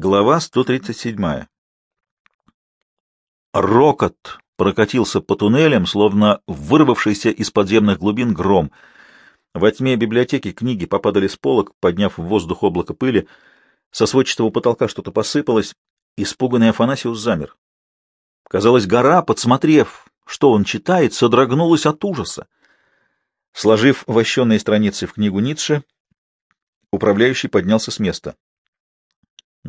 Глава 137. Рокот прокатился по туннелям, словно вырвавшийся из подземных глубин гром. Во тьме библиотеки книги попадали с полок, подняв в воздух облако пыли. Со сводчатого потолка что-то посыпалось. Испуганный Афанасиус замер. Казалось, гора, подсмотрев, что он читает, содрогнулась от ужаса. Сложив вощенные страницы в книгу Ницше, управляющий поднялся с места.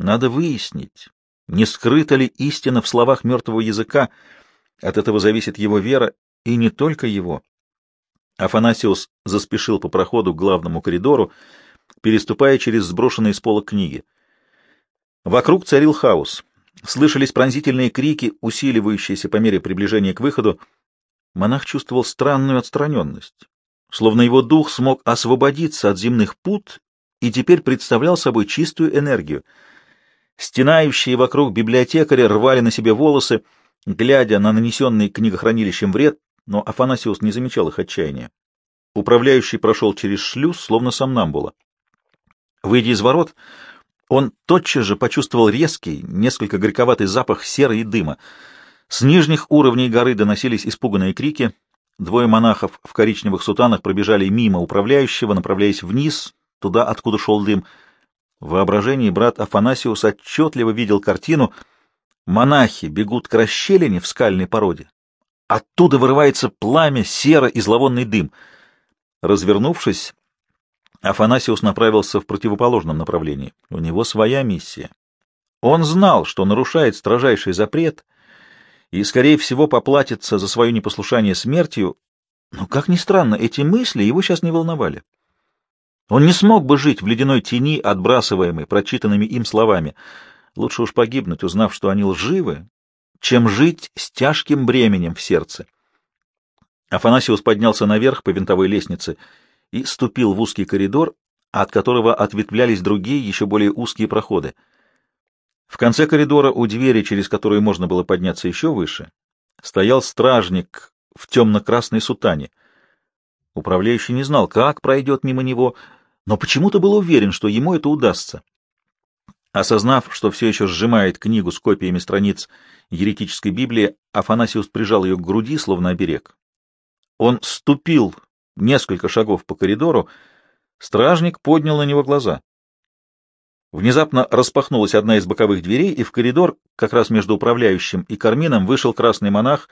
Надо выяснить, не скрыта ли истина в словах мертвого языка. От этого зависит его вера, и не только его. Афанасиус заспешил по проходу к главному коридору, переступая через сброшенные с пола книги. Вокруг царил хаос. Слышались пронзительные крики, усиливающиеся по мере приближения к выходу. Монах чувствовал странную отстраненность, словно его дух смог освободиться от земных пут и теперь представлял собой чистую энергию — Стенающие вокруг библиотекаря рвали на себе волосы, глядя на нанесенный книгохранилищем вред, но Афанасиус не замечал их отчаяния. Управляющий прошел через шлюз, словно сам Намбула. Выйдя из ворот, он тотчас же почувствовал резкий, несколько горьковатый запах серы и дыма. С нижних уровней горы доносились испуганные крики. Двое монахов в коричневых сутанах пробежали мимо управляющего, направляясь вниз, туда, откуда шел дым — в воображении брат Афанасиус отчетливо видел картину. Монахи бегут к расщелине в скальной породе. Оттуда вырывается пламя, сера и зловонный дым. Развернувшись, Афанасиус направился в противоположном направлении. У него своя миссия. Он знал, что нарушает строжайший запрет и, скорее всего, поплатится за свое непослушание смертью, но, как ни странно, эти мысли его сейчас не волновали. Он не смог бы жить в ледяной тени, отбрасываемой прочитанными им словами. Лучше уж погибнуть, узнав, что они лживы, чем жить с тяжким бременем в сердце. Афанасиус поднялся наверх по винтовой лестнице и ступил в узкий коридор, от которого ответвлялись другие, еще более узкие проходы. В конце коридора, у двери, через которую можно было подняться еще выше, стоял стражник в темно-красной сутане. Управляющий не знал, как пройдет мимо него, — но почему-то был уверен, что ему это удастся. Осознав, что все еще сжимает книгу с копиями страниц еретической Библии, Афанасиус прижал ее к груди, словно оберег. Он ступил несколько шагов по коридору, стражник поднял на него глаза. Внезапно распахнулась одна из боковых дверей, и в коридор, как раз между управляющим и кармином, вышел красный монах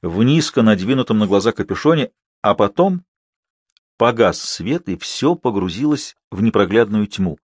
в низко надвинутом на глаза капюшоне, а потом Погас свет, и все погрузилось в непроглядную тьму.